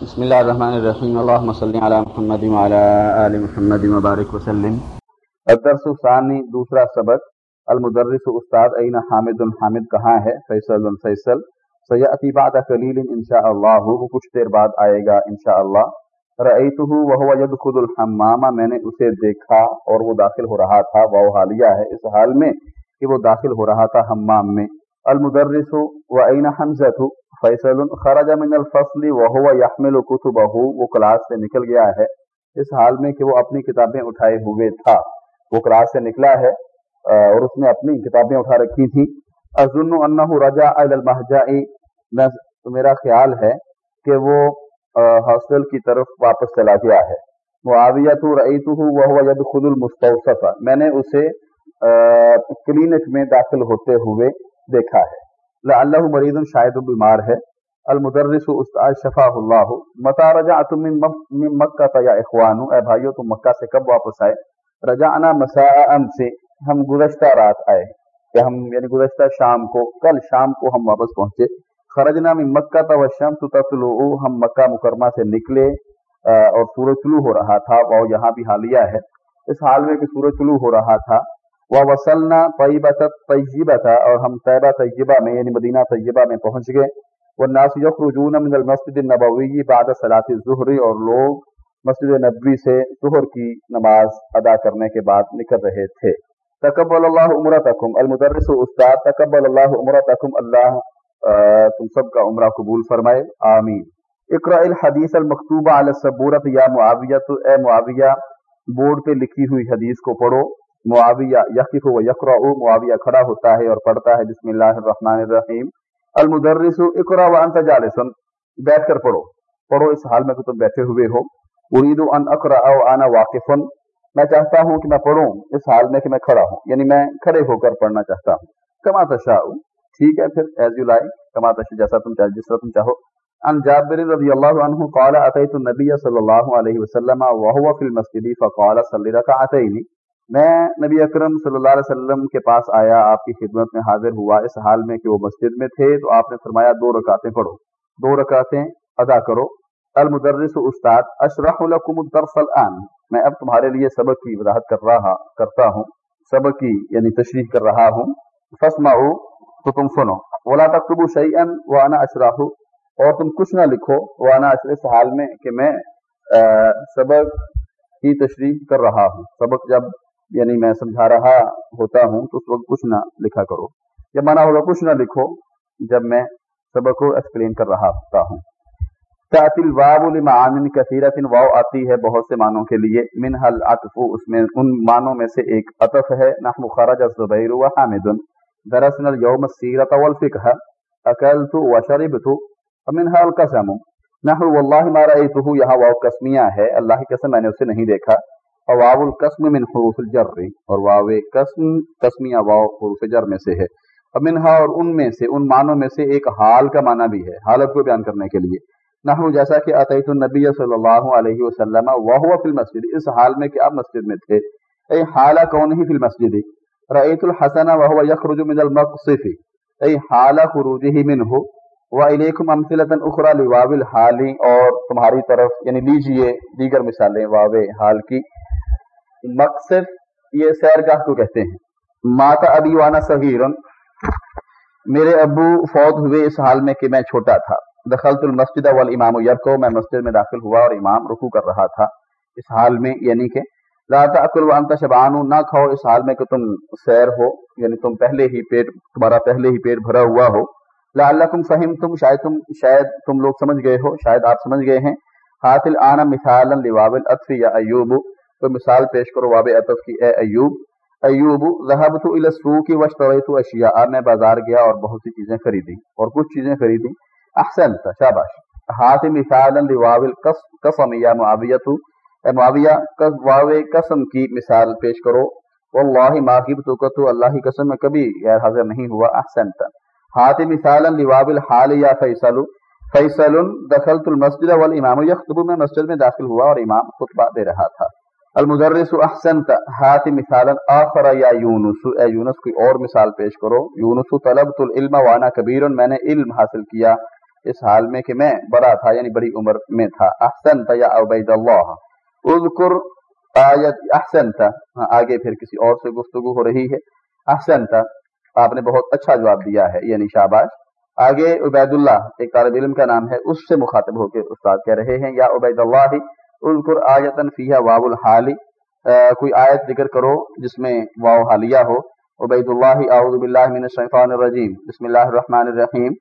بسم اللہ الرحمن الرحیم. اللہم صلی علی محمد وعلی آل محمد مبارک وسلم. الدرس ثانی، دوسرا سبق. المدرس استاد این حامد حامد کہاں ہے؟ فیصل فیصل. سیأتی بعد قلیل انشاءاللہ. وہ کچھ دیر بعد آئے گا انشاءاللہ. رأیتہ وہو یدخل الحمام. میں نے اسے دیکھا اور وہ داخل ہو رہا تھا. وہ حالیہ ہے اس حال میں کہ وہ داخل ہو رہا تھا حمام میں. المدرس و این حمزت فیصل خرج من الفصل وهو يحمل كتبه. وہ کلاس سے نکل گیا ہے۔ اس حال میں کہ وہ اپنی کتابیں اٹھائے ہوئے تھا۔ وہ کلاس سے نکلا ہے اور اس نے اپنی کتابیں اٹھا رکھی تھی اظن انه رجع الى المهجع میرا خیال ہے کہ وہ ہاسٹل کی طرف واپس چلا گیا ہے۔ معاویہ تو رأیته وهو يدخل المستوصف۔ میں نے اسے کلینک میں داخل ہوتے ہوئے دیکھا ہے۔ اللہ مریض شاید بیمار ہے۔ المدرس استاد شفا اللہ۔ متا رجا تم مکہ یا اخوان اے بھائیو، تم مکہ سے کب واپس آئے؟ رجا انا مساء سے ہم گزشتہ رات آئے۔ کہ ہم یعنی گزشتہ شام کو، کل شام کو ہم واپس پہنچے۔ خرجنا من مکہ تا وشمس تطلع ہم مکہ مکرمہ سے نکلے اور سورج طلوع ہو رہا تھا۔ وہ یہاں بھی حالیہ ہے۔ اس حال میں کہ سورج طلوع ہو رہا تھا وہ وسلنا طیبہ طیبہ تھا اور ہم طیبہ طیبہ میں یعنی مدینہ طیبہ میں پہنچ گئے۔ وہ ناس یخرجون من المسجد النبوی بعد صلاۃ الظہری اور لوگ مسجد نبوی سے ظہر کی نماز ادا کرنے کے بعد نکل رہے تھے۔ تقبل اللہ عمرتکم المدرس استاد، تقبل اللہ عمرتکم اللہ تم سب کا عمرہ قبول فرمائے۔ آمین۔ اقرا الحدیث المکتوبہ علی السبورت یا معاویہ اے معاویہ، بورڈ پہ لکھی ہوئی حدیث کو پڑھو۔ معاویہ یقف و یقرا معاویہ کھڑا ہوتا ہے اور پڑھتا ہے، بسم اللہ الرحمن الرحیم۔ المدرس اقرا و انت جالسن بیٹھ کر پڑھو۔ پڑھو اس حال میں کہ تم بیٹھے ہوئے ہو۔ ارید ان اقرا او انا واقف۔ میں چاہتا ہوں کہ میں پڑھوں اس حال میں کہ میں کھڑا ہوں۔ یعنی میں کھڑے ہو کر پڑھنا چاہتا ہوں۔ کما تشاء۔ ٹھیک ہے، پھر ایز یو لائک کما تشاء، جیسا تم چاہے جس طرح تم چاہو۔ ان جابر رضی اللہ عنہ قال، اتیت النبی صلی اللہ علیہ وسلم وهو في المسجد، فقال صلی رکعتین۔ میں نبی اکرم صلی اللہ علیہ وسلم کے پاس آیا، آپ کی خدمت میں حاضر ہوا، اس حال میں کہ وہ مسجد میں تھے، تو آپ نے فرمایا دو رکعتیں پڑھو۔ دو رکعتیں ادا کرو۔ المدرس استاد، اشرح لکم الدرس الان۔ میں اب تمہارے لیے سبق کی وضاحت کر رہا، کرتا ہوں۔ سبق کی یعنی تشریح کر رہا ہوں۔ فسمعوا تو تم سنو۔ ولا تكتبوا شيئا وانا اشرح اور تم کچھ نہ لکھو۔ وانا اشرح اس حال میں کہ میں سبق کی تشریح کر رہا ہوں۔ سبق جب یعنی میں سمجھا رہا ہوتا ہوں تو اس وقت کچھ نہ لکھا کرو۔ جب مانا ہوگا کچھ نہ لکھو جب میں سبق کو ایکسپلین کر رہا ہوتا ہوں۔ تعطل واب المعان کثیرت واو آتی ہے بہت سے معنوں کے لیے۔ من حل عطف اس میں ان معنوں میں سے ایک عطف ہے۔ نحن خرج الزبیر و حامد۔ درسنا اليوم السیرة والفقہ اکلت و شربت، ومنها القسم۔ نحو والله ما رأيته، یہاں واو قسمیہ ہے۔ اللہ کی قسم میں نے اسے نہیں دیکھا۔ واو القسم من حروف الجر اور واو قسم، قسمیہ واو حروف جر میں سے ہے۔ منہا اور ان میں سے، ان معنوں میں سے ایک حال کا معنی بھی ہے، حالت کو بیان کرنے کے لیے۔ نحو جیسا کہ عطیت النبی صلی اللہ علیہ وسلم، وہو فی المسجد، اس حال میں کہ آپ مسجد میں تھے۔ ای حالہ کون ہی فی المسجد؟ رأیت الحسن وہو یخرج من المقصف۔ ای حالہ خروجہ منہ۔ وَإِلَيْكُمْ أَمْثِلَةً أُخْرَى لِوَاوِ الْحَالِ اور تمہاری طرف یعنی لیجیے دیگر مثالیں واو حال کی۔ مقصد یہ سیر گاہ کو کہتے ہیں۔ ماتا ابی وانا صغیر میرے ابو فوت ہوئے اس حال میں کہ میں چھوٹا تھا۔ دخلت المسجد والامام یرکو میں مسجد میں داخل ہوا اور امام رکو کر رہا تھا۔ اس حال میں یعنی کہ لا تاکل وانت شبعان۔ نہ کھاؤ اس حال میں کہ تم سیر ہو۔ یعنی تم پہلے ہی پیٹ، تمہارا پہلے ہی پیٹ بھرا ہوا ہو۔ لعلکم فہمتم۔ شاید تم شاید تم لوگ سمجھ گئے ہو۔ شاید آپ سمجھ گئے ہیں۔ حاصل آنا مثالا لواب الاطف یا ایوب۔ تو مثال پیش کرو، واب عطف کی، اے ایوب ایوب، ذهبت الى السوق واشتريت اشیاء. میں بازار گیا اور بہت سی چیزیں خریدی اور کچھ چیزیں خریدی۔ احسنت، شاباش۔ ہاتھ مثالا لواو القسم یا معاویہ اے معاویہ واو قسم کی مثال پیش کرو۔ واللہ ما غبت تو اللہ کی قسم میں کبھی غیر حاضر نہیں ہوا۔ احسنت۔ ہاتھ مثالا لواو الحال یا فیصل۔ فیصل، دخلت المسجد والامام یخطب، میں مسجد میں داخل ہوا اور امام خطبہ دے رہا تھا۔ المدرس احسنت ہاتھ مثالا آخر یا یونس. اے یونس کوئی اور مثال پیش کرو. یونس طلبت العلم وانا کبیر میں نے علم حاصل کیا اس حال میں کہ میں بڑا تھا یعنی بڑی عمر میں تھا. احسن یا عبید اللہ. اذکر آیت احسن تھا ہاں، آگے پھر کسی اور سے گفتگو ہو رہی ہے. احسن تھا آپ نے بہت اچھا جواب دیا ہے یعنی شاباش. آگے عبید اللہ ایک طالب علم کا نام ہے اس سے مخاطب ہو کے استاد کہہ رہے ہیں یا عبید اللہ اذکر آیتن فیہا واو الحالی کوئی آیت ذکر کرو جس میں واو حالیہ ہو۔ عبید اللہ اعوذ باللہ من الشیطان الرجیم۔ بسم اللہ الرحمن الرحیم۔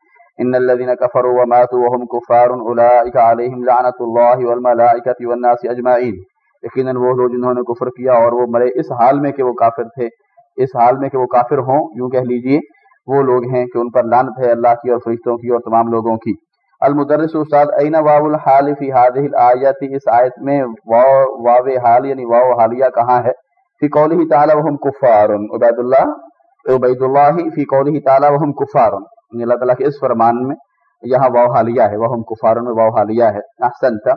ان الذين كفروا وماتوا وهم كفار اولئك عليهم لعنت الله والملائكه والناس اجمعين یقینا وہ لوگ جنہوں نے کفر کیا اور وہ مرے، اس حال میں کہ وہ کافر تھے، اس حال میں کہ وہ کافر ہوں، یوں کہہ لیجیے، وہ لوگ ہیں کہ ان پر لعنت ہے اللہ کی اور فرشتوں کی اور تمام لوگوں کی۔ المدرس استاد، این واو الحال فی هذه الايات اس آیت میں واو واو حال یعنی واو حالیہ کہاں ہے؟ فی قوله تعالی وهم كفار عبید اللہ عبید اللہ فی قوله تعالی وهم كفار یعنی اللہ تعالی کے اس فرمان میں یہاں واو حالیہ ہے، وهم كفار میں واو حالیہ ہے. احسنت.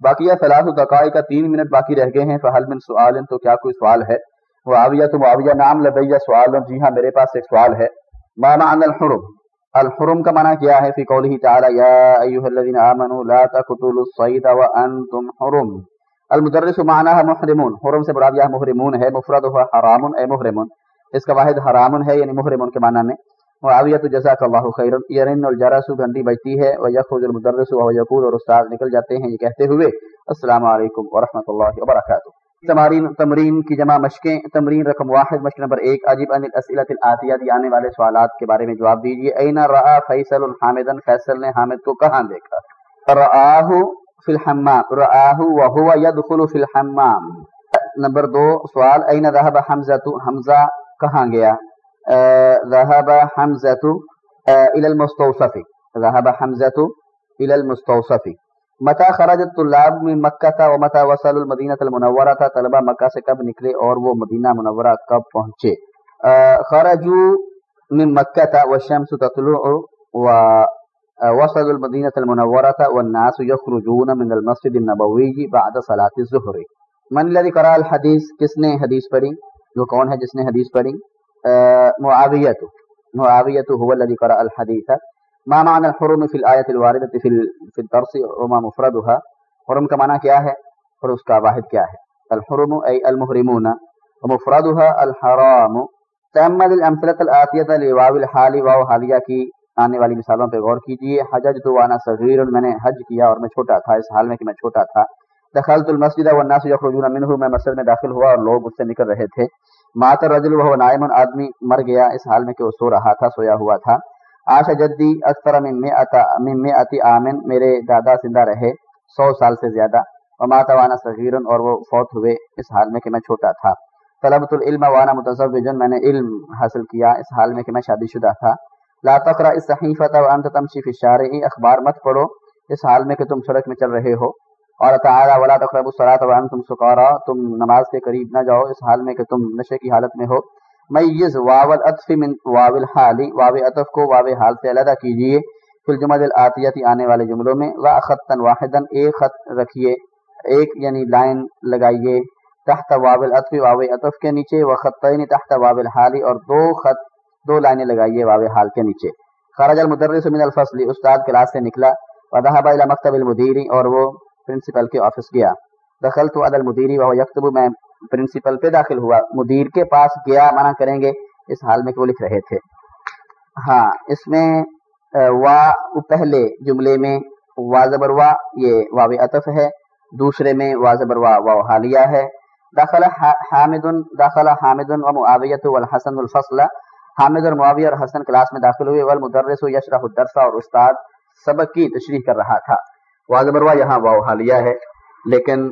باقیہ ثلاث دقائق کا تین منٹ باقی رہ گئے ہیں، فہل من سوال تو کیا کوئی سوال ہے؟ معاویہ، تو معاویہ نام لدیہ سوال جی ہاں میرے پاس ایک سوال ہے. ما معنی الحرم؟ الحرم کا معنی کیا ہے؟ فی قوله تعالی، یا ایها الذين امنوا لا تقتلوا الصيد وانتم حرم۔ المدرس معناها محرمون۔ حرم سے مراد یہ محرمون ہے، مفرد ہوا حرام اے محرمون۔ اس کا واحد حرام ہے یعنی محرمون کے معنی میں۔ معاویہ تو جزاک اللہ خیر یرن الجرس گھنٹی بجتی ہے و یخرج المدرس و یقول اور استاد نکل جاتے ہیں، یہ کہتے ہوئے۔ السلام علیکم ورحمۃ اللہ وبرکاتہ۔ تمارین تمرین کی جمع مشقیں، تمرین رقم واحد، مشق نمبر ایک، عجیب ان الاسئلۃ الاتیہ آنے والے سوالات کے بارے میں جواب دیجیے اینا رآ فیصل الحامدن فیصل نے حامد کو کہاں دیکھا؟ رآہ فی الحمام، رآہ وہو یدخل فی الحمام۔ نمبر دو سوال، اینا ذهب حمزہ حمزہ کہاں گیا؟ ذهب حمزہ الى المستوصف۔ ذهب حمزہ الى المستوصف۔ متا خرج الطلاب من مکہ تھا متا وصل المدینہ المنورہ تھا، طلبہ مکہ سے کب نکلے اور وہ مدینہ منورہ کب پہنچے؟ خرجو من مکہ تھا، والشمس تطلع و وصل المدینہ المنورہ تھا، والناس یخرجون من المسجد النبوی بعد صلاة الظہر۔ من الذي قرأ الحدیث؟ کس نے حدیث پڑھی؟ جو کون ہے جس نے حدیث پڑھی؟ معاویت معاویت هو الذي قرأ الحدیث۔ ما معنی الحرم فی الآیت الواردت فی الترس وما مفردها؟ حرم کا معنی کیا ہے اور اس کا واحد کیا ہے؟ الحرم ای المحرمون. ومفردها الحرام. تأمل الامثلة الآتیت لواو الحال، واو حالیہ کی آنے والی مثالوں پہ غور کیجیے. حجج تو وانا صغیر، میں نے حج کیا اور میں چھوٹا تھا، اس حال میں کہ میں چھوٹا تھا. دخلت المسجد والناس یخرجون منه، میں مسجد میں داخل ہوا اور لوگ اس سے نکل رہے تھے. مات الرجل وهو نائم، آدمی مر گیا، اس حال میں کہ وہ سو رہا تھا، سویا ہوا تھا. آشا جدی اکثر ممے اتی آمن میرے دادا زندہ رہے سو سال سے زیادہ وما وانا صغیرن اور وہ فوت ہوئے اس حال میں کہ میں چھوٹا تھا۔ طلبت العلم وانا متزوجن، میں نے علم حاصل کیا اس حال میں کہ میں شادی شدہ تھا۔ لا تقرا اس وانت تمشی فی الشارع، اخبار مت پڑھو اس حال میں کہ تم سڑک میں چل رہے ہو۔ اور تعالی، ولا تقربوا الصلاة وانتم سکارا، تم نماز کے قریب نہ جاؤ اس حال میں کہ تم نشے کی حالت میں ہو۔ میز واو العطف من واو الحال واو عطف کو واو حال سے علیحدہ کیجیے۔ فی الجمل الاتیتی آنے والے جملوں میں، وا خطا واحدا ایک خط رکھیے۔ ایک یعنی لائن لگائیے۔ تحت واو العطف واو عطف کے نیچے، و خطین تحت واو الحال اور دو خط، دو لائنیں لگائیے واو حال کے نیچے۔ خرج المدرس من الفصل، استاد کلاس سے نکلا وذهب الى مکتب المدیری، اور وہ پرنسپل کے آفس گیا۔ دخلت على المدیری، وهو يكتب میں پرنسپل پہ داخل ہوا۔ مدیر کے پاس گیا، منع کریں گے۔ اس حال میں کہ وہ لکھ رہے تھے۔ ہاں اس میں وا پہلے جملے میں واضبر وا، یہ واو عطف ہے۔ دوسرے میں واضبر وا وا حالیہ ہے۔ داخل حامد داخل حامد و معاویت والحسن الفصل۔ حامد اور معاویہ اور حسن کلاس میں داخل ہوئے۔ والمدرس یشرح الدرس اور استاد سبق کی تشریح کر رہا تھا۔ واضبر وا، یہاں واو حالیہ ہے۔ لیکن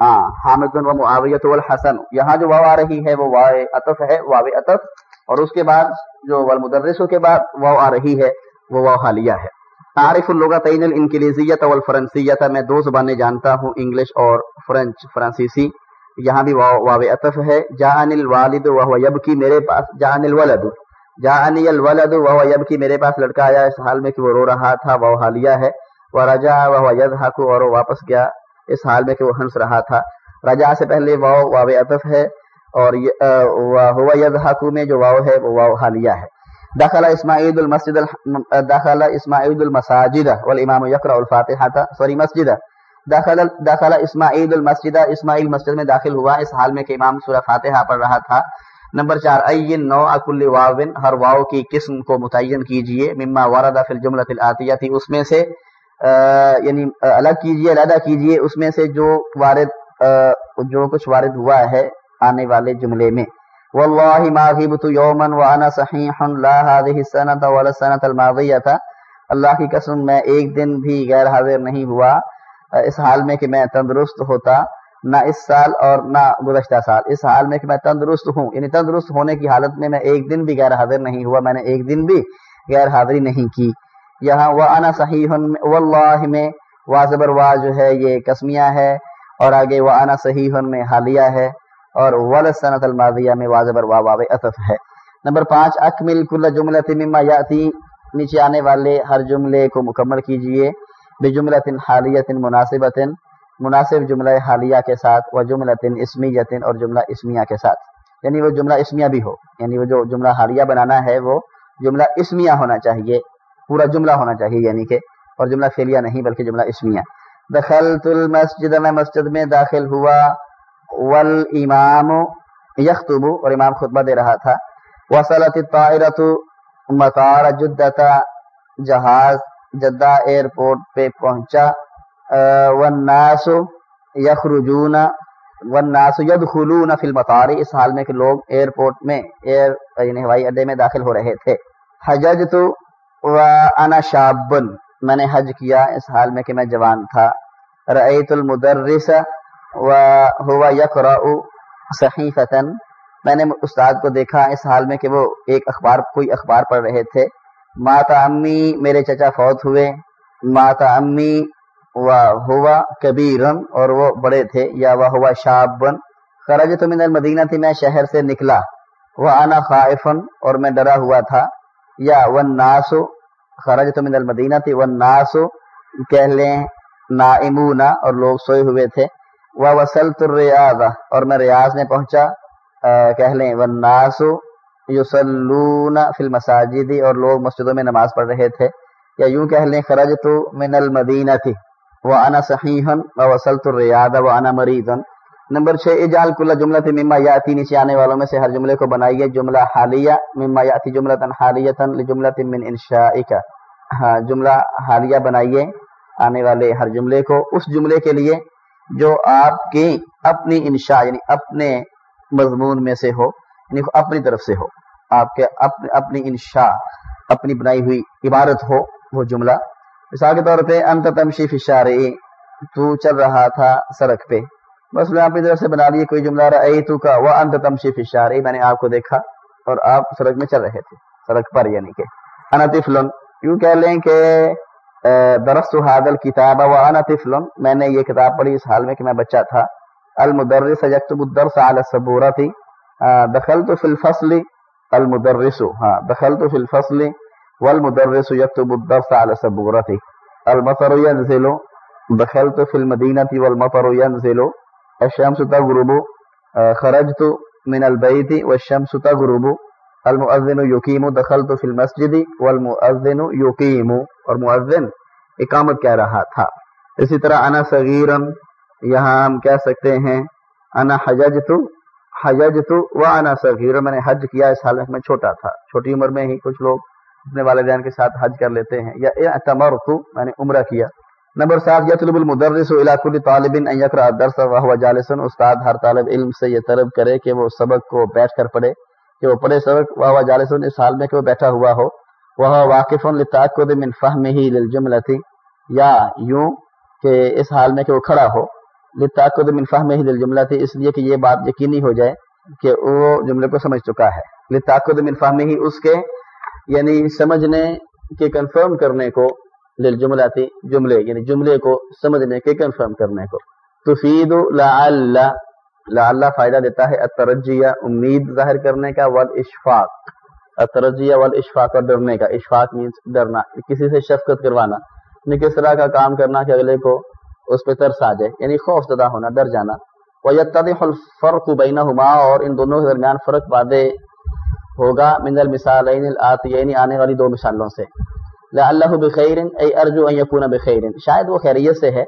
ہاں حامد و معاویت والحسن۔ یہاں جو واو آ رہی ہے، وہ واو عطف ہے، واو عطف اور اس کے بعد جو والمدرسوں کے بعد واو آ رہی ہے، وہ واو حالیہ ہے۔ عارف اللغتین الانکلیزیت والفرنسیت میں دو زبانیں جانتا ہوں، انگلش اور فرنچ، فرانسیسی۔ یہاں بھی واو واو عطف ہے۔ جان الوالد وهو يبكي میرے پاس جان الولد۔ جان الولد وهو يبكي میرے پاس۔ لڑکا آیا اس حال میں کہ وہ رو رہا تھا، واو حالیہ ہے۔ ورجع وهو يضحك اور واپس گیا۔ اس حال میں کہ وہ ہنس رہا تھا۔ رجا سے پہلے واؤ واو عطف ہے اور ہوا یضحکو میں جو واؤ ہے، وہ واؤ حالیہ ہے۔ دخل اسماعیل المسجد دخل اسماعیل المساجد والامام یقرا الفاتحہ، سوری، مسجد۔ دخل دخل اسماعیل المسجد، اسماعیل مسجد میں داخل ہوا۔ اس حال میں کہ امام سورہ فاتحہ پڑھ رہا تھا۔ نمبر چار، این نو اکل واون ہر واو کی قسم کو متعین کیجیے۔ مما ورد فی الجملۃ الاتیہ تھی اس میں سے یعنی الگ کیجیے علیحدہ کیجیے اس میں سے جو وارد جو کچھ وارد ہوا ہے آنے والے جملے میں۔ واللہ ما غیبت یوما وانا صحیح لا هذه السنه ولا السنه الماضیہ اللہ کی قسم، میں ایک دن بھی غیر حاضر نہیں ہوا۔ اس حال میں کہ میں تندرست ہوتا، نہ اس سال اور نہ گزشتہ سال۔ اس حال میں کہ میں تندرست ہوں یعنی تندرست ہونے کی حالت میں میں ایک دن بھی غیر حاضر نہیں ہوا، میں نے ایک دن بھی غیر حاضری نہیں کی۔ یہاں وہ انا صحیح واللہ میں واضبر وا جو ہے یہ قسمیہ ہے اور آگے وہ انا صحیح میں حالیہ ہے اور ول صنعت الماضیہ میں واضح وا واو اطف ہے۔ نمبر پانچ، اکمل کل جملت مما یاتی نیچے آنے والے ہر جملے کو مکمل کیجیے۔ بے جملت حالیت مناسبت مناسب جملہ حالیہ کے ساتھ، و جملت اسمیت اور جملہ اسمیہ کے ساتھ۔ یعنی وہ جملہ اسمیہ بھی ہو یعنی وہ جو جملہ حالیہ بنانا ہے وہ جملہ اسمیہ ہونا چاہیے۔ پورا جملہ ہونا چاہیے یعنی کہ، اور جملہ فیلیہ نہیں بلکہ جملہ اسمیہ۔ دخلت المسجد، میں مسجد میں داخل ہوا۔ والامام یخطب، اور امام خطبہ دے رہا تھا۔ وصلت الطائرۃ مطار جدہ جہاز جدہ ایئرپورٹ پہ پہنچا۔ والناس یخرجون، والناس يدخلون فی المطار۔ اس حال میں کہ لوگ ایئرپورٹ میں، ایئر یعنی ہوائی اڈے میں داخل ہو رہے تھے۔ حججت وانا شاب میں نے حج کیا اس حال میں کہ میں جوان تھا۔ رأیت المدرس ہوا یقرا صحیفتن میں نے استاد کو دیکھا اس حال میں کہ وہ ایک اخبار، کوئی اخبار پڑھ رہے تھے۔ ماتا امی، میرے چچا فوت ہوئے۔ ماتا امی و ہوا کبیرن اور وہ بڑے تھے۔ یا وہ ہوا شابن خرج تو من المدینہ تھی میں شہر سے نکلا۔ وہ آنا خائفن اور میں ڈرا ہوا تھا۔ یا ون ناسو خرج تو من المدینہ تھی ون ناسو کہہ لیں نائمونا اور لوگ سوئے ہوئے تھے وہ وسلط الریاض اور میں ریاض میں پہنچا کہہ لیں وناس یوسلون فی المساجد اور لوگ مسجدوں میں نماز پڑھ رہے تھے۔ یا یوں کہہ لیں خرج تو من المدینہ تھی وہ انا صحیح و وسلط الریاض و انا مریض نمبر چھ اجال کل جملہ تھی مما یاتی نیچے آنے والوں میں سے ہر جملے کو بنائیے۔ جملہ حالیہ، مما یاتی جملہ تن حالیہ تن لجملہ من انشائک۔ ہاں جملہ حالیہ بنائیے آنے والے ہر جملے کو۔ اس جملے کے لیے جو آپ کی اپنی انشاء یعنی اپنے مضمون میں سے ہو یعنی اپنی طرف سے ہو، آپ کے اپنی اپنی انشاء، اپنی بنائی ہوئی عبارت ہو، وہ جملہ۔ مثال کے طور پہ، انت تمشی فشارے تو چل رہا تھا سڑک پہ۔ بس میں اپنی طرف سے بنا لیے کوئی جملہ رہا تو کا وہ انت تمشی فشارے میں نے آپ کو دیکھا اور آپ سڑک میں چل رہے تھے، سڑک پر یعنی کہ۔ انتفلن یوں کہہ لیں کہ درست حادل کتاب وانا طفل۔ میں نے یہ کتاب پڑھی اس حال میں کہ میں بچہ تھا۔ المدرس یکتب الدرس على السبورة۔ دخلت في الفصل المدرس۔ ہاں دخلت في الفصل والمدرس يكتب الدرس على السبورة۔ المطر ينزل، دخلت في المدينة والمطر ينزل۔ الشمس تغرب خرجت من البيت والشمس تغرب. المؤذن یقیم دخلت فی المسجد والمؤذن یقیم اور مؤذن اقامت کہہ رہا تھا۔ اسی طرح انا صغیرن، یہاں ہم کہہ سکتے ہیں، انا حججت حججت و انا صغیر. میں نے حج کیا اس حال میں چھوٹا تھا۔ چھوٹی عمر میں ہی کچھ لوگ اپنے والدین کے ساتھ حج کر لیتے ہیں۔ یا اعتمرت، میں نے عمرہ کیا۔ نمبر سات، یطلب المدرس الى كل طالب ان يقرا الدرس وهو جالس. استاد ہر طالب علم سے یہ طلب کرے کہ وہ سبق کو بیٹھ کر پڑھے، کہ وہ پڑھے سبق واہ جالس اس حال میں کہ وہ بیٹھا ہوا ہو. وہ واقف لتاکد من فہمہ للجملۃ یا یوں کہ اس حال میں کہ وہ کھڑا ہو. لتاکد من فہمہ للجملۃ اس لیے کہ یہ بات یقینی ہو جائے کہ وہ جملے کو سمجھ چکا ہے. لتاکد من فہمہ اس کے یعنی سمجھنے کے کنفرم کرنے کو للجملۃ جملے یعنی جملے کو سمجھنے کے کنفرم کرنے کو۔ تفید لعل اللہ فائدہ دیتا ہے اترجیہ امید ظاہر کرنے کا ول اشفاق اترجیہ ول اشفاق اور ڈرنے کا۔ اشفاق مینس ڈرنا، کسی سے شفقت کروانا۔ یعنی کس طرح کا کام کرنا کہ اگلے کو اس پہ ترس آ جائے یعنی خوف زدہ ہونا، ڈر جانا۔ وہ فرق بینہما اور ان دونوں کے درمیان فرق وعدے ہوگا۔ من المثالین الاتیین آنے والی دو مثالوں سے۔ اللہ بخیر ای ارجو ان یکون بخیر شاید وہ خیریت سے ہے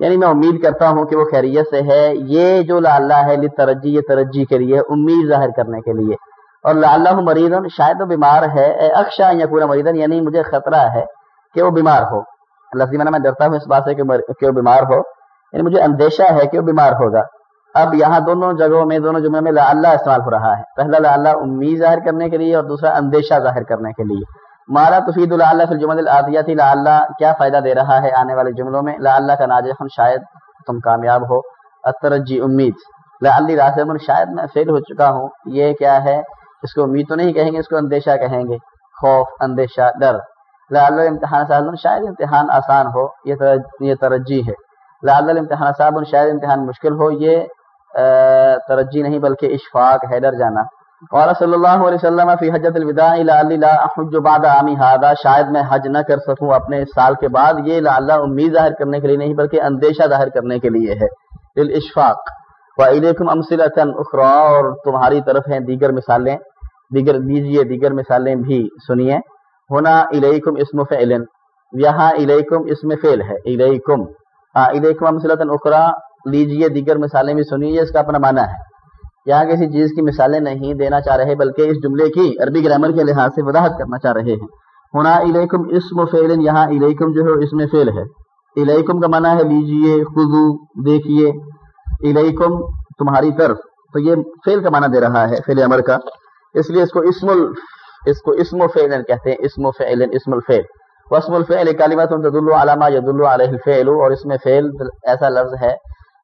یعنی میں امید کرتا ہوں کہ وہ خیریت سے ہے، یہ جو لا اللہ ہے ترجی یہ ترجی کے لیے، امید ظاہر کرنے کے لیے. اور لا اللہ مریضن، شاید وہ بیمار ہے اے اکشا یا پورا یعنی مجھے خطرہ ہے کہ وہ بیمار ہو. اللہ میں ڈرتا ہوں اس بات سے کہ وہ بیمار ہو. یعنی مجھے اندیشہ ہے کہ وہ بیمار ہوگا. اب یہاں دونوں جگہوں میں، دونوں جمعے میں لا اللہ استعمال ہو رہا ہے. پہلا لا اللہ امید ظاہر کرنے کے لیے اور دوسرا اندیشہ ظاہر کرنے کے لیے. مالا تفید اللہ فی الجمل العادیاتی لا اللہ کیا فائدہ دے رہا ہے آنے والے جملوں میں؟ لا اللہ کا ناجح شاید تم کامیاب ہو۔ اترجی امید۔ لا اللہ راسم شاید میں فیل ہو چکا ہوں۔ یہ کیا ہے؟ اس کو امید تو نہیں کہیں گے، اس کو اندیشہ کہیں گے۔ خوف، اندیشہ، ڈر۔ لا اللہ امتحان صاحب شاید امتحان آسان ہو۔ یہ ترجی ہے۔ لا اللہ امتحان صاحب شاید امتحان مشکل ہو۔ یہ ترجی نہیں بلکہ اشفاق ہے ڈر جانا۔ قال صلی اللہ علیہ وسلم فی حجت الوداع لا لا احج بعد عامی هذا شاید میں حج نہ کر سکوں اپنے سال کے بعد، یہ لا اللہ امید ظاہر کرنے کے لیے نہیں بلکہ اندیشہ ظاہر کرنے کے لیے ہے۔ للاشفاق۔ والیکم امثلۃ اخرى، اور تمہاری طرف ہیں دیگر مثالیں۔ دیگر دیجیے، دیگر مثالیں بھی سنیے۔ ہونا الیکم اسم فعل، یہاں الیکم اسم فعل ہے۔ الیکم۔ ہاں، الیکم امثلۃ اخرى، لیجیے، دیگر مثالیں بھی سنیے، اس کا اپنا معنی ہے۔ یہاں کسی چیز کی مثالیں نہیں دینا چاہ رہے، بلکہ اس جملے کی عربی گرامر کے لحاظ سے وضاحت کرنا چاہ رہے ہیں۔ ہونا الیکم اسم و فعل یہاں الیکم جو ہے اس میں فعل ہے۔ الیکم کا معنی ہے لیجیے، خذو دیکھیے الیکم تمہاری طرف۔ تو یہ فعل کا معنی دے رہا ہے، فعل امر کا۔ اس لیے اس کو اسم ال اس کو اسم و فعل کہتے ہیں، اسم و فعل اسم الفعل۔ واسم الفعل کلمات تدل علامہ یدل علیہ الفعل، اور اس میں فعل ایسا لفظ ہے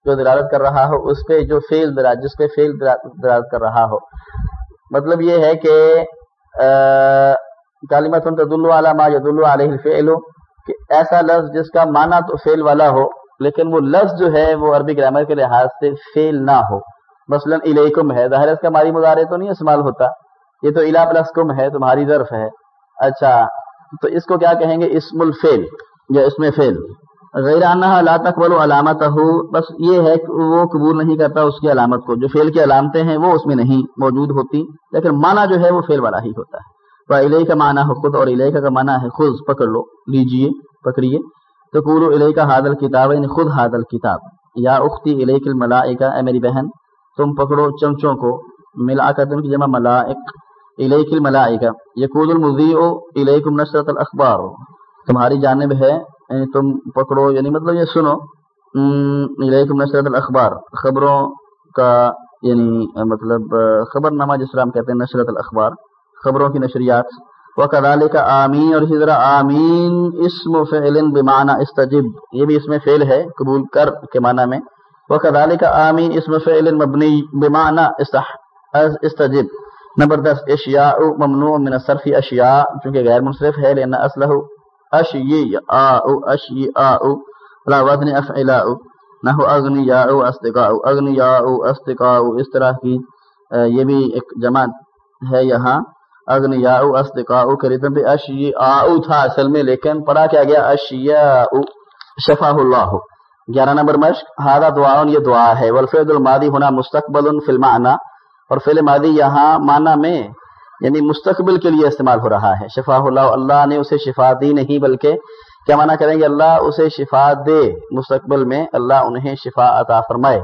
جو دلالت کر رہا ہو، اس پہ جو فیل جس پہ فیل دلالت کر رہا ہو۔ مطلب یہ ہے کہ کالمت علامہ علیہ الفعل، کہ ایسا لفظ جس کا معنی تو فیل والا ہو، لیکن وہ لفظ جو ہے، وہ عربی گرامر کے لحاظ سے فیل نہ ہو۔ مثلا الیکم ہے، ظاہر اس کا ماری مظاہرے تو نہیں استعمال ہوتا۔ یہ تو الا پلس کم ہے، تمہاری ظرف ہے۔ اچھا تو اس کو کیا کہیں گے؟ اسم الفیل یا اس میں فیل غیر لا تقبل علامت ہو بس یہ ہے کہ وہ قبول نہیں کرتا اس کی علامت کو۔ جو فیل کی علامتیں ہیں، وہ اس میں نہیں موجود ہوتی، لیکن معنی جو ہے، وہ فیل والا ہی ہوتا ہے۔ تو علیہ کا معنی ہے خود اور علیہ کا معنی ہے خود پکڑ لو، لیجیے، پکڑیے۔ تو قورو علیہ کا حادل کتاب یعنی خود حادل کتاب یا اختی علیہ کی اے میری بہن، تم پکڑو چمچوں کو۔ ملا کر تم کی جمع ملائک علیہ کی ملائکہ یقود المضیع علیکم نشرت الاخبار تمہاری جانب ہے یعنی تم پکڑو یعنی مطلب یہ سنو علیکم نشرت الاخبار، خبروں کا یعنی مطلب خبر نامہ جس طرح ہم کہتے ہیں نشرت الاخبار، خبروں کی نشریات وہ کدال کا آمین، اور اسی طرح آمین، اسم فعل بمعنی استجب، یہ بھی اس میں فعل ہے، قبول کر کے معنی میں وہ کدال کا آمین، اسم فعل مبنی بمعنی استجب، نمبر دس، اشیاء ممنوع من الصرف، اشیاء، چونکہ غیر منصرف ہے لینا اسلح اشی آؤ لا وزن افعلاء نحو اغنیاء استقاء اغنیاء استقاء اس طرح کی یہ بھی ایک جماعت ہے یہاں اغنیاء استقاء کے ریتم پہ اشی آؤ تھا اصل میں، لیکن پڑھا کیا گیا اشیاء شفاہ اللہ گیارہ نمبر مشق ہارا دعا یہ دعا ہے، والفعل الماضی ہونا مستقبل فی المعنی اور فعل ماضی یہاں معنی میں یعنی مستقبل کے لیے استعمال ہو رہا ہے۔ شفا اللہ اللہ نے اسے شفا دی نہیں، بلکہ کیا مانا کریں گے؟ اللہ اسے شفا دے۔ مستقبل میں اللہ انہیں شفا عطا فرمائے۔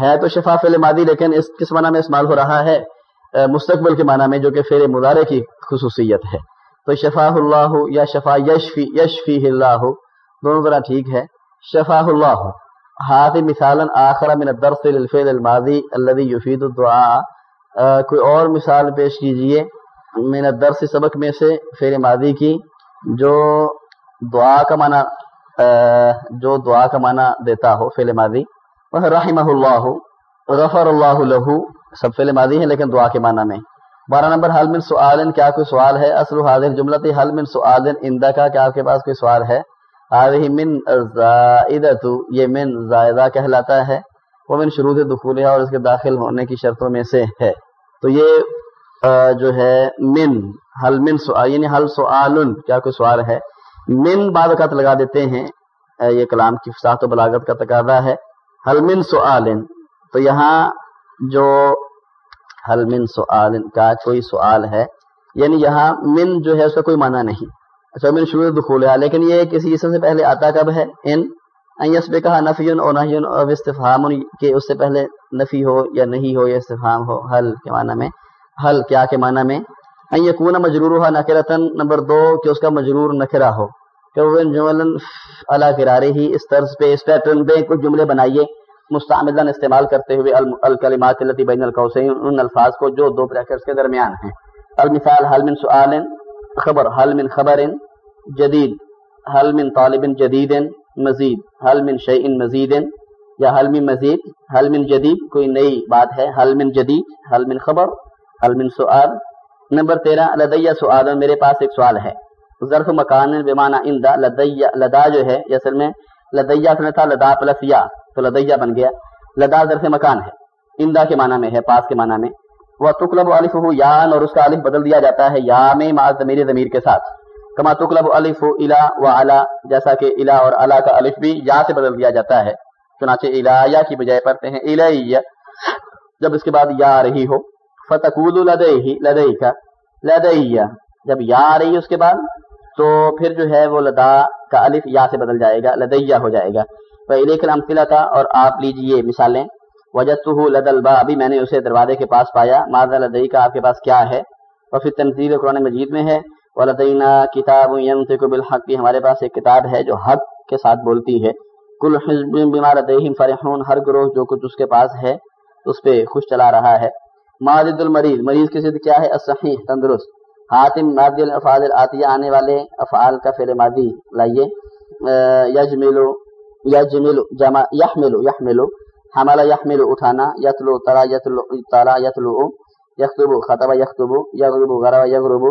ہے تو شفا فعل مادی لیکن اس کس معنی میں استعمال ہو رہا ہے؟ مستقبل کے معنی میں، جو کہ فعل مظاہرے کی خصوصیت ہے۔ تو شفا اللہ یا شفا یشفی یشفی اللہ، دونوں طرح ٹھیک ہے۔ شفا اللہ۔ ہاتھ مثال آخر من الدرس للفعل الماضی الذي يفيد الدعاء کوئی اور مثال پیش کیجیے۔ میں نے درس سبق میں سے فیر ماضی کی، جو دعا کا معنی جو دعا کا معنی دیتا ہو فیل ماضی۔ وہ رحمہ اللہ، غفر اللہ لہو۔ سب فیل ماضی ہیں لیکن دعا کے معنی میں۔ بارہ نمبر، حل من سعال کیا کوئی سوال ہے؟ اصل حاضر جملہ تھی حل من سعال اندہ کا کیا آپ کے پاس کوئی سوال ہے؟ آدھی من زائدہ یہ من زائدہ کہلاتا ہے۔ وہ من شروع دخول ہے اور اس کے داخل ہونے کی شرطوں میں سے ہے۔ تو یہ جو ہے، من، حل من سوال یعنی حل سوال کیا کوئی سوال ہے؟ من بعد اوقات لگا دیتے ہیں یہ کلام کی فساحت و بلاغت کا تقاضا ہے۔ حل من سوال تو یہاں جو حل من سؤال کا کوئی سوال ہے یعنی یہاں من جو ہے، اس کا کوئی معنی نہیں۔ اچھا من شروع دخول ہے، لیکن یہ کسی اسم سے پہلے آتا کب ہے؟ ان یس پہ کہا نفی اور نہی اور استفہام کہ اس سے پہلے نفی ہو یا نہیں ہو یا استفہام ہو، حل کے معنی میں، حل کیا کے معنی میں؟ این یقون مجرور ہوا نکرتن نمبر دو، کہ اس کا مجرور نکرا ہو۔ کہ وہ جملن اللہ کرارے ہی اس طرز پہ، اس پیٹرن پہ کچھ جملے بنائیے مستعملن استعمال کرتے ہوئے الکلمات التي بین القوسین ان الفاظ کو جو دو بریکٹس کے درمیان ہیں۔ المثال، حل من سؤال، خبر، حل من خبر جدید، حل من طالب جدید مزید۔ حل من شیء مزید؟ یا حل من مزید؟ حل من جدید؟ کوئی نئی بات ہے۔ حل من جدید؟ حل من خبر؟ حل من سؤال؟ نمبر تیرہ لدیہ سؤال، میرے پاس ایک سوال ہے۔ ظرف مکان بمانا اندا لدیہ لدا جو ہے، یہ اصل میں لدیہ سنے تھا، لدا پلس یا، تو لدیہ بن گیا۔ لدا ظرف مکان ہے۔ اندا کے معنی میں ہے، پاس کے معنی میں۔ وہ تکلب الف ہو یا اور اس کا الف بدل دیا جاتا ہے یا میں معاذ ضمیر ضمیر کے ساتھ۔ کما تکلب الف الا و الا جیسا کہ الا اور الا کا الف بھی یا سے بدل دیا جاتا ہے، چنانچہ الا یا کی بجائے پڑھتے ہیں الیہ جب اس کے بعد یا آ رہی ہو، فتقول لدیہ لدیہ کا لدیہ، جب یا آ رہی ہے اس کے بعد، تو پھر جو ہے وہ لدا کا الف یا سے بدل جائے گا، لدیہ ہو جائے گا۔ فیلیک الامثلہ کا اور آپ لیجیے مثالیں۔ وجدتہ لد البا ابھی میں نے اسے دروازے کے پاس پایا۔ ماذا لدی کا آپ کے پاس کیا ہے؟ اور پھر تنظیر قرآن مجید میں ہے۔ ولدینا کتاب ينطق بالحق، ہمارے پاس ایک کتاب ہے جو حق کے ساتھ بولتی ہے۔ کل حزب بما فرحون، ہر گروہ جو کچھ اس کے پاس ہے، اس پہ خوش چلا رہا ہے۔ ماجد المریض مریض کی ضد کیا ہے؟ الصحیح، تندرست۔ حاتم مادی الافعال الاتیہ آنے والے افعال کا فعل ماضی لائیے۔ یجمل یجمل جمع یحمل یحمل حمل یحمل اٹھانا۔ یتلو ترا یتلو ترا یتلو۔ یخطب خطب یخطب یغرب غرب یغرب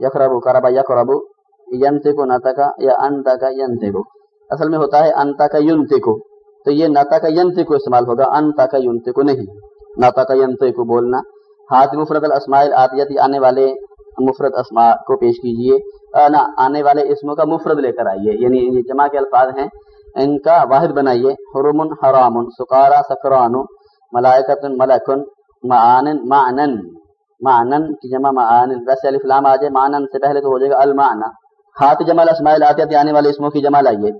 یخرب کرب یقرب ینتکو نتکا یا انتکا ینتکو اصل میں ہوتا ہے انتا کا ینتکو تو یہ نتا کا ینتکو استعمال ہوگا انتا کا ینتکو نہیں۔ نتا کا ینتکو بولنا۔ ہاتھ مفرد الاسماء الاتیتی آنے والے مفرد اسماء کو پیش کیجیے۔ نا آنے والے اسموں کا مفرد لے کر آئیے۔ یعنی یہ جمع کے الفاظ ہیں۔ ان کا واحد بنائیے۔ حرم، حرام سکارا سکران ملائکت ملکن معانن معنن۔ معنن کی جمع معانن ویسے الف لام آ جائے، معنن سے پہلے تو ہو جائے گا المعنى ہاتھ جمع الاسماء الاتیت آنے والے اسموں کی جمع لائیے۔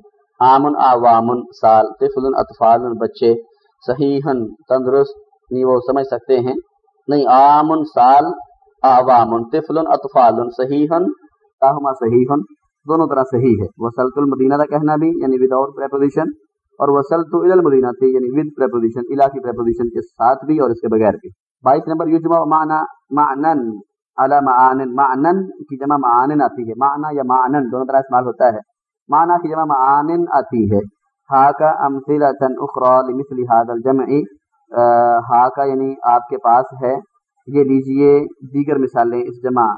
عامن، عوامن، سال، طفل، اطفال، بچے۔ صحیح تندرست نہیں وہ سمجھ سکتے ہیں۔ نہیں، عامن، سال، عوامن، طفل، اطفال۔ صحیح تاہما صحیح دونوں طرح صحیح ہے۔ وسلط المدینہ کا کہنا بھی یعنی وداؤٹ پریپوزیشن اور وسلط المدینہ تھی یعنی ود پریپوزیشن علاقی پریپوزیشن کے ساتھ بھی اور اس کے بغیر بھی۔ بائیس نمبر یجمع معنی معنن علی معانن معنن کی جمع معانن آتی ہے معنی یا معنن دونوں طرح استعمال ہوتا ہے معنی کی جمع معانن آتی ہے ہا کا امثلۃ اخرى لمثل هذا الجمع ہا کا یعنی آپ کے پاس ہے یہ لیجیے دیگر مثالیں اس جمع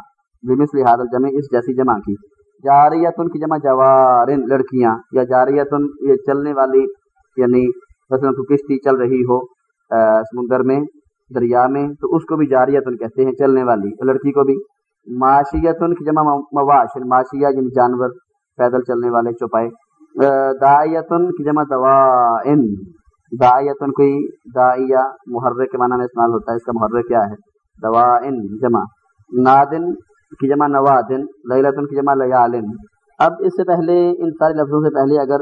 بمثل هذا الجمع اس جیسی جمع کی جاریتن کی جمع جوارن لڑکیاں یا جاریتن یہ چلنے والی یعنی مثلا کشتی چل رہی ہو سمندر میں دریا میں، تو اس کو بھی جاریتن کہتے ہیں، چلنے والی۔ لڑکی کو بھی معاشیتن کی جمع مواش یعنی معاشیہ یعنی جانور پیدل چلنے والے چوپائے۔ دائیتن کی جمع دوائن۔ دائیتن کوئی دائیا محرر کے معنی میں استعمال ہوتا ہے، اس کا محرر کیا ہے؟ دوائن جمع۔ نادن کی جمع نوادن، لیلتن کی جمع لیالن۔ اب اس سے پہلے، ان سارے لفظوں سے پہلے اگر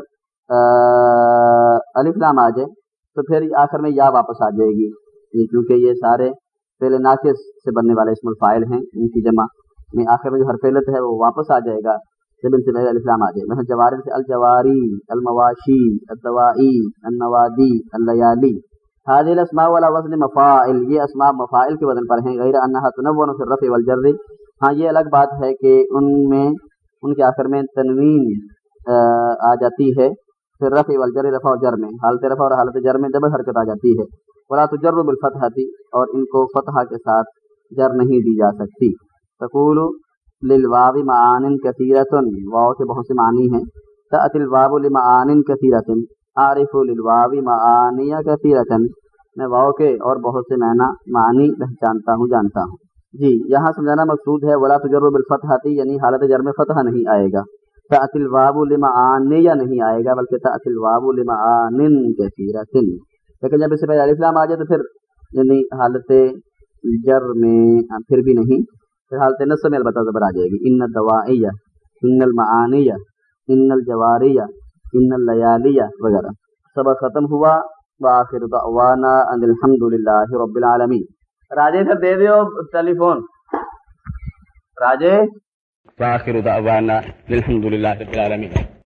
الف لام آ جائے، تو پھر آخر میں یا واپس آ جائے گی۔ کیونکہ یہ سارے فعل ناقص سے بننے والے اسم الفائل ہیں، ان کی جمع میں آخر میں جو ہر فعلت ہے وہ واپس آ جائے گا، جب ان سے میرے الفلام آ جائے مثلا جوارن سے الجواری، المواشی، الدوائی، النوادی، اللیالی۔ حاضر اسماء والا وزن مفائل یہ اسماء مفائل کے وزن پر ہیں، غیر انہا تنون فی الرفع والجر۔ ہاں یہ الگ بات ہے کہ ان میں، ان کے آخر میں تنوین، آ جاتی ہے پھر رفع والجر، رفع و جر میں۔ حالت رفع اور حالت جر میں ڈبل حرکت آ جاتی ہے۔ ولا تجرب الفتح تھی، اور ان کو فتح کے ساتھ جر نہیں دی جا سکتی۔ تقول للواو معان کثیرت واو کے بہت سے معنی ہیں۔ تأت الواب لمعان کثیرت عارف للواو معانی کثیرت میں واو کے اور بہت سے معنی معنی پہچانتا ہوں، جانتا ہوں۔ جی یہاں سمجھانا مقصود ہے، ولا تجرب الفتح تھی یعنی حالت جر میں فتح نہیں آئے گا۔ تأت الواب لمعان یا نہیں آئے گا، بلکہ تأت الواب لمعان کثیرت لیکن جب اس سے پہلے الف لام آ جائے تو پھر یعنی حالت جر میں پھر بھی نہیں فی الحال تنس میں البتہ زبر آ جائے گی۔ ان دوائیہ ان المعانیہ، ان الجواریہ، ان اللیالیہ وغیرہ۔ سبق ختم ہوا، وآخر دعوانا ان الحمد للہ رب العالمین۔ راجے سر دے دیو ٹیلی فون۔ راجے؟ وآخر دعوانا الحمد للہ رب العالمین۔